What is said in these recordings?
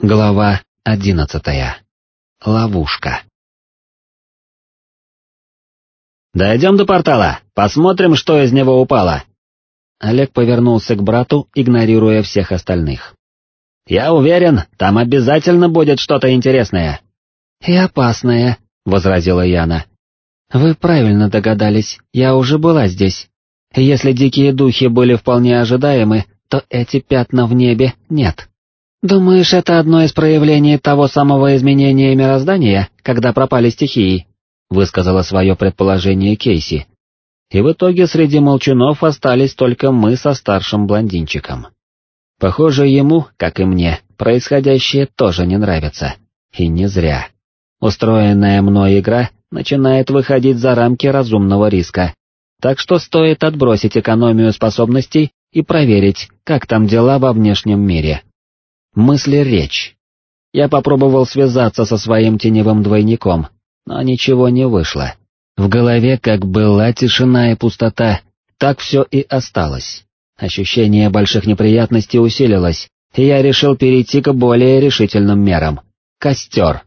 Глава одиннадцатая. Ловушка. «Дойдем до портала, посмотрим, что из него упало». Олег повернулся к брату, игнорируя всех остальных. «Я уверен, там обязательно будет что-то интересное». «И опасное», — возразила Яна. «Вы правильно догадались, я уже была здесь. Если дикие духи были вполне ожидаемы, то эти пятна в небе нет». «Думаешь, это одно из проявлений того самого изменения мироздания, когда пропали стихии?» — высказала свое предположение Кейси. И в итоге среди молчунов остались только мы со старшим блондинчиком. Похоже, ему, как и мне, происходящее тоже не нравится. И не зря. Устроенная мной игра начинает выходить за рамки разумного риска. Так что стоит отбросить экономию способностей и проверить, как там дела во внешнем мире мысли-речь. Я попробовал связаться со своим теневым двойником, но ничего не вышло. В голове как была тишина и пустота, так все и осталось. Ощущение больших неприятностей усилилось, и я решил перейти к более решительным мерам. Костер.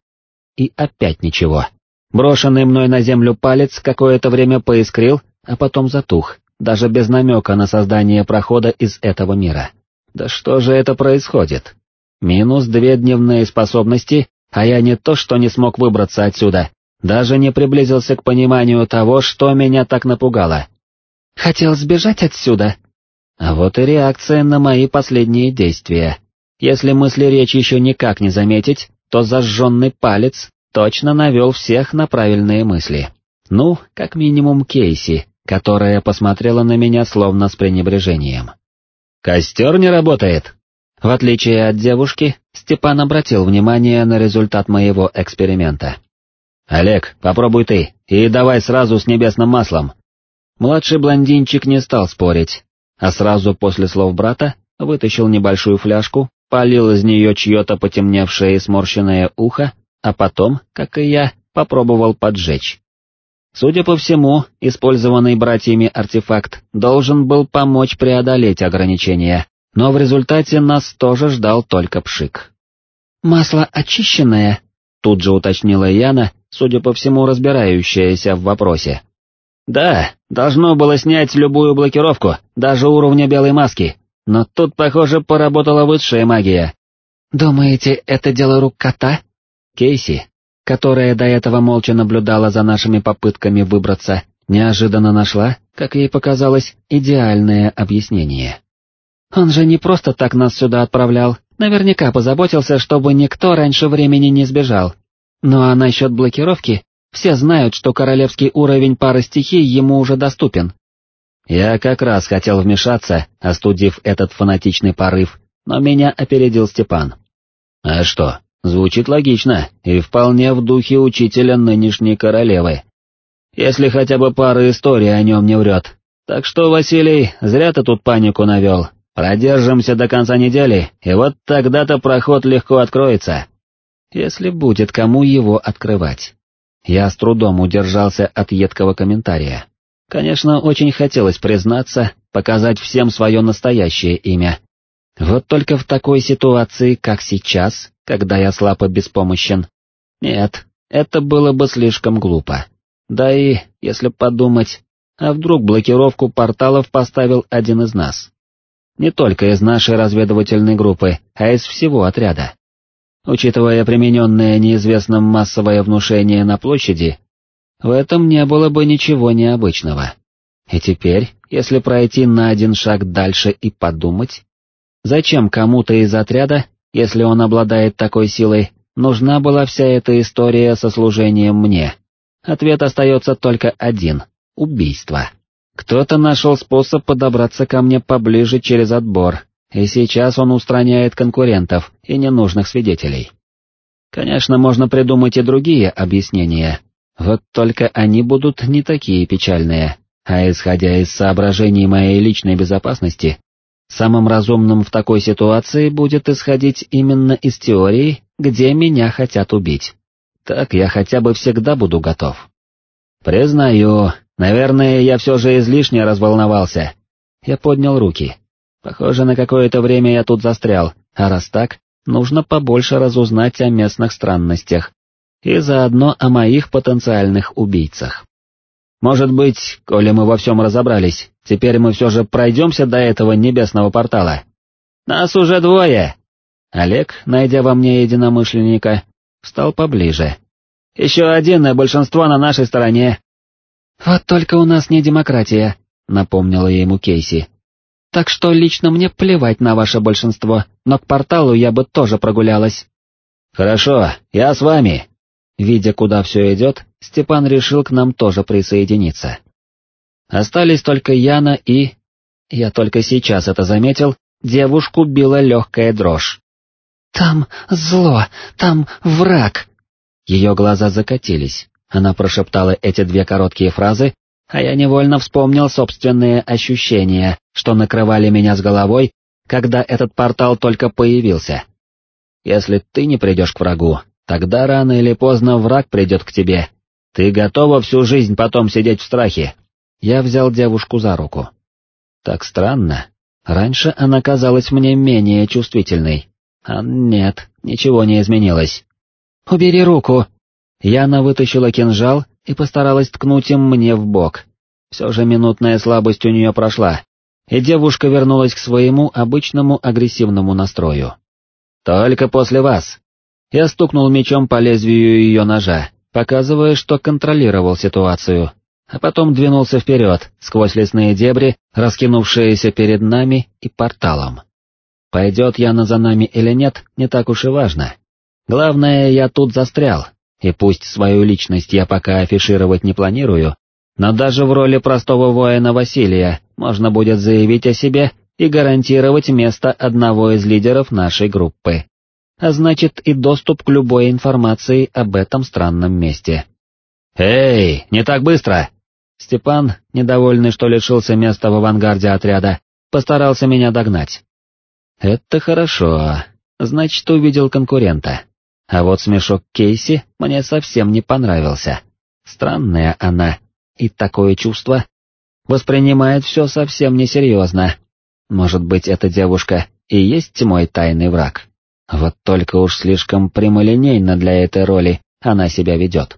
И опять ничего. Брошенный мной на землю палец какое-то время поискрил, а потом затух, даже без намека на создание прохода из этого мира. Да что же это происходит? Минус две дневные способности, а я не то что не смог выбраться отсюда, даже не приблизился к пониманию того, что меня так напугало. Хотел сбежать отсюда. А вот и реакция на мои последние действия. Если мысли речь еще никак не заметить, то зажженный палец точно навел всех на правильные мысли. Ну, как минимум Кейси, которая посмотрела на меня словно с пренебрежением. «Костер не работает?» В отличие от девушки, Степан обратил внимание на результат моего эксперимента. «Олег, попробуй ты, и давай сразу с небесным маслом». Младший блондинчик не стал спорить, а сразу после слов брата вытащил небольшую фляжку, полил из нее чье-то потемневшее и сморщенное ухо, а потом, как и я, попробовал поджечь. Судя по всему, использованный братьями артефакт должен был помочь преодолеть ограничения, но в результате нас тоже ждал только пшик. «Масло очищенное?» — тут же уточнила Яна, судя по всему разбирающаяся в вопросе. «Да, должно было снять любую блокировку, даже уровня белой маски, но тут, похоже, поработала высшая магия». «Думаете, это дело рук кота?» Кейси, которая до этого молча наблюдала за нашими попытками выбраться, неожиданно нашла, как ей показалось, идеальное объяснение. Он же не просто так нас сюда отправлял, наверняка позаботился, чтобы никто раньше времени не сбежал. Ну а насчет блокировки, все знают, что королевский уровень пары стихий ему уже доступен. Я как раз хотел вмешаться, остудив этот фанатичный порыв, но меня опередил Степан. А что, звучит логично и вполне в духе учителя нынешней королевы. Если хотя бы пара историй о нем не врет. Так что, Василий, зря ты тут панику навел, Продержимся до конца недели, и вот тогда-то проход легко откроется. Если будет кому его открывать. Я с трудом удержался от едкого комментария. Конечно, очень хотелось признаться, показать всем свое настоящее имя. Вот только в такой ситуации, как сейчас, когда я слабо беспомощен. Нет, это было бы слишком глупо. Да и, если подумать, а вдруг блокировку порталов поставил один из нас? Не только из нашей разведывательной группы, а из всего отряда. Учитывая примененное неизвестным массовое внушение на площади, в этом не было бы ничего необычного. И теперь, если пройти на один шаг дальше и подумать, зачем кому-то из отряда, если он обладает такой силой, нужна была вся эта история со служением мне? Ответ остается только один — убийство. Кто-то нашел способ подобраться ко мне поближе через отбор, и сейчас он устраняет конкурентов и ненужных свидетелей. Конечно, можно придумать и другие объяснения, вот только они будут не такие печальные, а исходя из соображений моей личной безопасности, самым разумным в такой ситуации будет исходить именно из теории, где меня хотят убить. Так я хотя бы всегда буду готов. Признаю, Наверное, я все же излишне разволновался. Я поднял руки. Похоже, на какое-то время я тут застрял, а раз так, нужно побольше разузнать о местных странностях и заодно о моих потенциальных убийцах. Может быть, коли мы во всем разобрались, теперь мы все же пройдемся до этого небесного портала? Нас уже двое! Олег, найдя во мне единомышленника, встал поближе. Еще один, и большинство на нашей стороне. Вот только у нас не демократия, напомнила ему Кейси. Так что лично мне плевать на ваше большинство, но к порталу я бы тоже прогулялась. Хорошо, я с вами. Видя, куда все идет, Степан решил к нам тоже присоединиться. Остались только Яна и... Я только сейчас это заметил, девушку била легкая дрожь. «Там зло, там враг!» Ее глаза закатились, она прошептала эти две короткие фразы, а я невольно вспомнил собственные ощущения, что накрывали меня с головой, когда этот портал только появился. Если ты не придешь к врагу, тогда рано или поздно враг придет к тебе. Ты готова всю жизнь потом сидеть в страхе? Я взял девушку за руку. Так странно. Раньше она казалась мне менее чувствительной. А нет, ничего не изменилось. «Убери руку!» Яна вытащила кинжал и постаралась ткнуть им мне в бок. Все же минутная слабость у нее прошла, и девушка вернулась к своему обычному агрессивному настрою. «Только после вас!» Я стукнул мечом по лезвию ее ножа, показывая, что контролировал ситуацию, а потом двинулся вперед, сквозь лесные дебри, раскинувшиеся перед нами и порталом. Пойдет Яна за нами или нет, не так уж и важно. Главное, я тут застрял, и пусть свою личность я пока афишировать не планирую, но даже в роли простого воина Василия можно будет заявить о себе и гарантировать место одного из лидеров нашей группы. А значит и доступ к любой информации об этом странном месте. «Эй, не так быстро!» Степан, недовольный, что лишился места в авангарде отряда, постарался меня догнать. «Это хорошо, значит увидел конкурента. А вот смешок Кейси мне совсем не понравился. Странная она, и такое чувство. Воспринимает все совсем несерьезно. Может быть, эта девушка и есть мой тайный враг. Вот только уж слишком прямолинейно для этой роли она себя ведет.